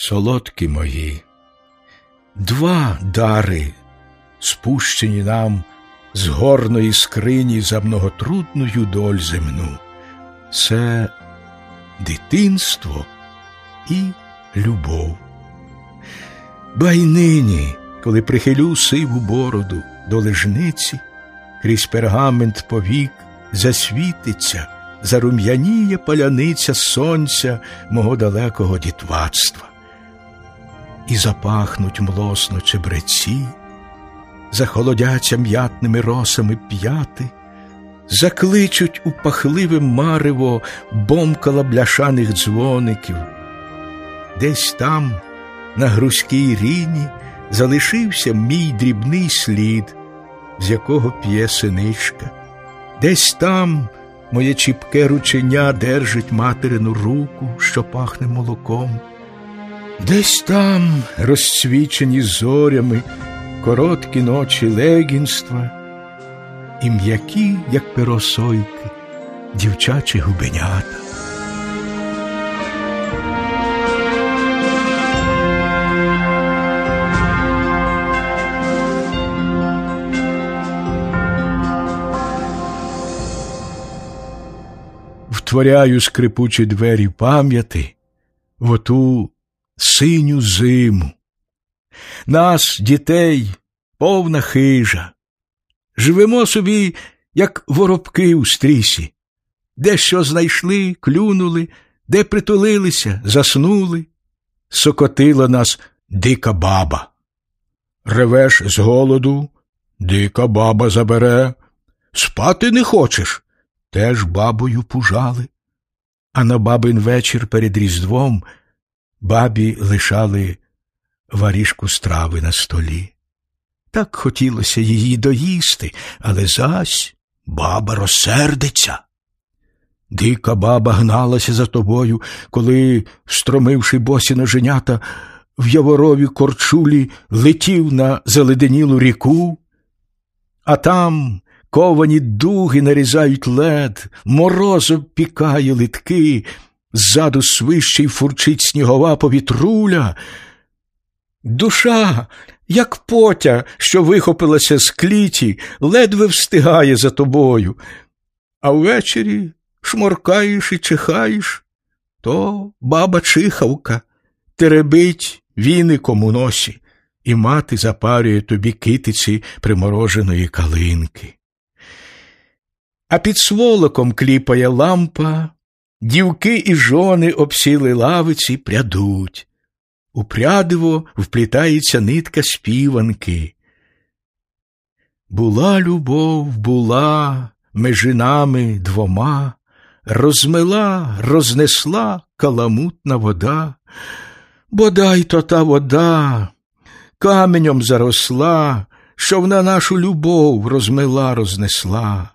солодкі мої, два дари, спущені нам з горної скрині за многотрудною доль земну, це дитинство і любов. Бай нині, коли прихилю сиву бороду до лежниці, крізь пергамент повік засвітиться, зарум'яніє паляниця сонця мого далекого дітвацтва і запахнуть млосно чебреці, захолодяться м'ятними росами п'яти, закличуть у пахливе марево бомкала бляшаних дзвоників. Десь там, на грузькій ріні, залишився мій дрібний слід, з якого п'є синичка. Десь там моє чіпке рученя держить материну руку, що пахне молоком. Десь там, розцвічені зорями, короткі ночі легінства і м'які, як перосойки, дівчачі губенята. Втворяю скрипучі двері пам'яти в оту синю зиму. Нас, дітей, повна хижа. Живемо собі, як воробки у стрісі, де що знайшли, клюнули, де притулилися, заснули. Сокотила нас дика баба. Ревеш з голоду, дика баба забере. Спати не хочеш, теж бабою пужали. А на бабин вечір перед Різдвом бабі лишали варішку страви на столі. Так хотілося її доїсти, але зась баба розсердиться. Дика баба гналася за тобою, коли, стромивши босі ноженята, в яворові корчулі летів на заледенілу ріку, а там ковані дуги нарізають лед, мороз обпікає литки, ззаду свище й фурчить снігова повітруля. Душа, як потя, що вихопилася з кліті, ледве встигає за тобою, а ввечері шморкаєш і чихаєш, то баба чихавка теребить віником у носі, і мати запарює тобі китиці примороженої калинки. А під сволоком кліпає лампа, дівки і жони обсіли лавиці прядуть. У прядиво вплітається нитка співанки. Була любов, була межи нами двома, розмила, рознесла каламутна вода, бодай то та вода каменем заросла, що вона нашу любов розмила, рознесла.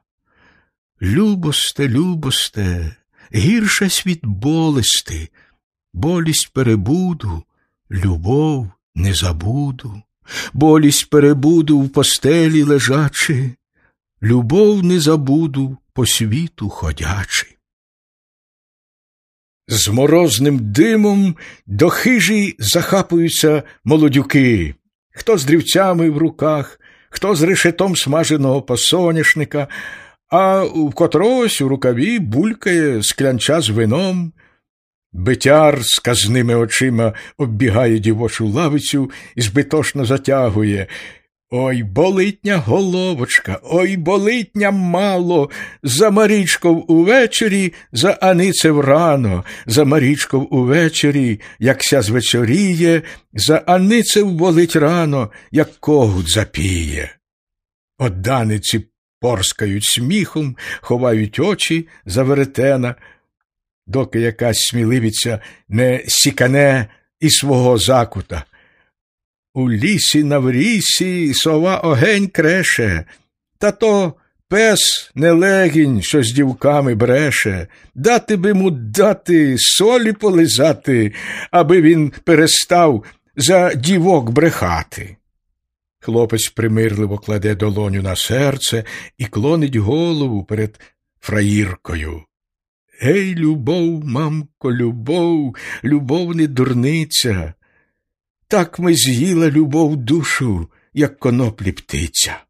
Любосте, любосте, гірше світ болести, болість перебуду, любов не забуду, болість перебуду в постелі лежачи, любов не забуду по світу ходячи. З морозним димом до хижі захапуються молодюки, хто з дрівцями в руках, хто з решетом смаженого посоняшника, а в котрось у рукаві булькає склянча з вином. Битяр з казними очима оббігає дівочу лавицю і збитошно затягує. Ой, болитня головочка, ой, болитня мало, за Марічков увечері, за Аницев рано, за Марічков увечері, як ся звечоріє, за Аницев болить рано, як когут запіє. Отданиці порскають сміхом, ховають очі за веретена, доки якась сміливіця не сікане і свого закута. У лісі на врісі сова огень креше, та то пес не легінь, що з дівками бреше, дати би му дати солі полизати, аби він перестав за дівок брехати. Хлопець примирливо кладе долоню на серце і клонить голову перед фраїркою. Гей, любов, мамко, любов, любов не дурниця. Так ми з'їла любов душу, як коноплі птиця.